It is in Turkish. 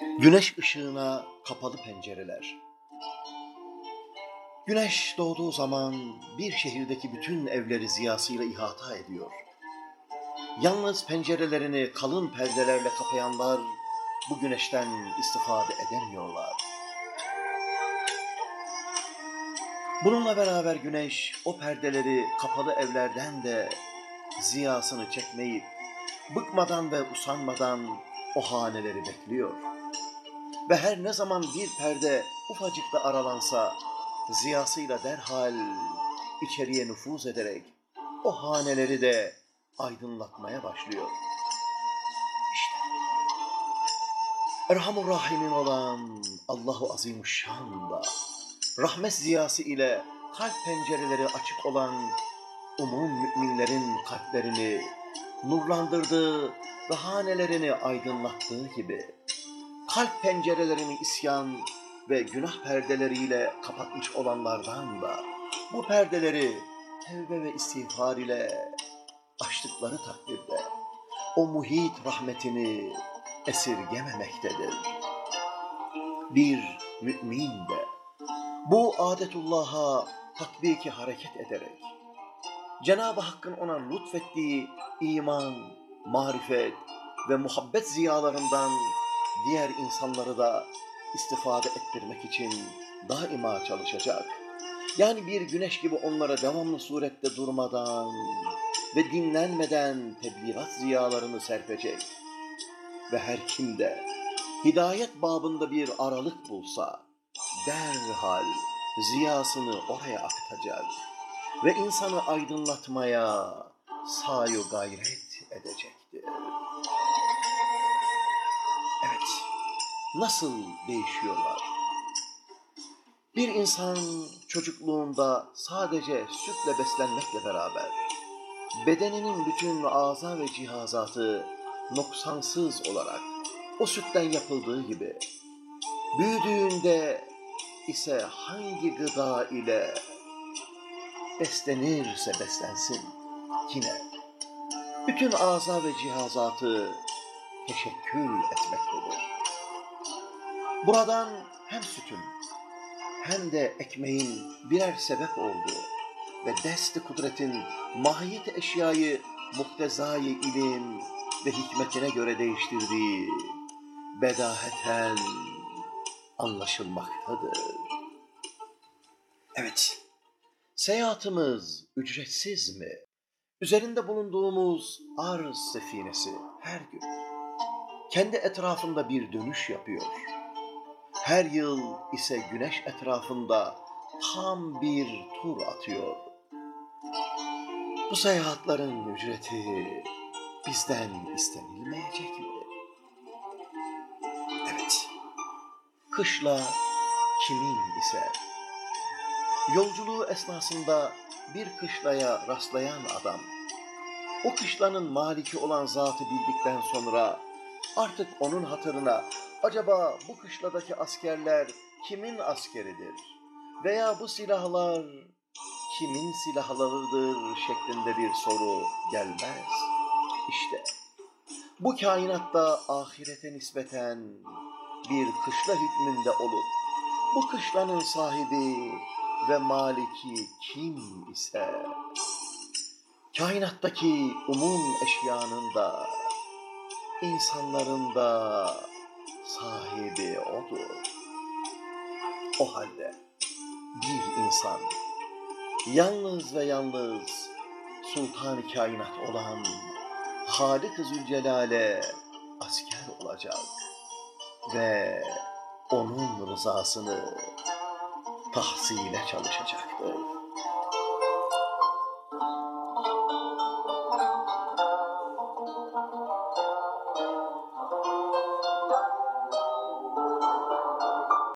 Güneş ışığına kapalı pencereler. Güneş doğduğu zaman bir şehirdeki bütün evleri ziyasıyla ihata ediyor. Yalnız pencerelerini kalın perdelerle kapayanlar bu güneşten istifade edemiyorlar. Bununla beraber güneş o perdeleri kapalı evlerden de ziyasını çekmeyip bıkmadan ve usanmadan o haneleri bekliyor. Ve her ne zaman bir perde ufacık da aralansa ziyasıyla derhal içeriye nüfuz ederek o haneleri de aydınlatmaya başlıyor. İşte Erhamur Rahim'in olan Allahu Azimuşşan da rahmet ziyası ile kalp pencereleri açık olan umum müminlerin kalplerini nurlandırdığı ve hanelerini aydınlattığı gibi kalp pencerelerini isyan ve günah perdeleriyle kapatmış olanlardan da bu perdeleri tevbe ve istiğfar ile açtıkları takdirde o muhit rahmetini esirgememektedir. Bir mümin de bu adetullah'a tatbiki hareket ederek Cenab-ı Hakk'ın ona lütfettiği iman, marifet ve muhabbet ziyalarından diğer insanları da istifade ettirmek için daima çalışacak. Yani bir güneş gibi onlara devamlı surette durmadan ve dinlenmeden tebliğat ziyalarını serpecek. Ve her kimde hidayet babında bir aralık bulsa derhal ziyasını oraya akıtacak ve insanı aydınlatmaya sayu gayret edecektir. Nasıl değişiyorlar? Bir insan çocukluğunda sadece sütle beslenmekle beraber bedeninin bütün ağza ve cihazatı noksansız olarak o sütten yapıldığı gibi büyüdüğünde ise hangi gıda ile beslenirse beslensin yine bütün ağza ve cihazatı teşekkül etmektedir. Buradan hem sütün hem de ekmeğin birer sebep olduğu ve desti kudretin mahiyet eşyayı muktezayı ilim ve hikmetine göre değiştirdiği bedaheten anlaşılmaktadır. Evet, seyahatimiz ücretsiz mi? Üzerinde bulunduğumuz arz sefinesi her gün kendi etrafında bir dönüş yapıyor. Her yıl ise güneş etrafında tam bir tur atıyor. Bu seyahatlerin ücreti bizden istenilmeyecek mi? Evet, kışla kimin ise yolculuğu esnasında bir kışlaya rastlayan adam, o kışlanın maliki olan zatı bildikten sonra artık onun hatırına acaba bu kışladaki askerler kimin askeridir veya bu silahlar kimin silahlarıdır şeklinde bir soru gelmez. İşte bu kainatta ahirete nispeten bir kışla hükmünde olup bu kışlanın sahibi ve maliki kim ise kainattaki umum eşyanın da insanların da sahibi odur. O halde bir insan yalnız ve yalnız sultan kainat olan Halik-i Zülcelal'e asker olacak ve onun rızasını tahsile çalışacaktır.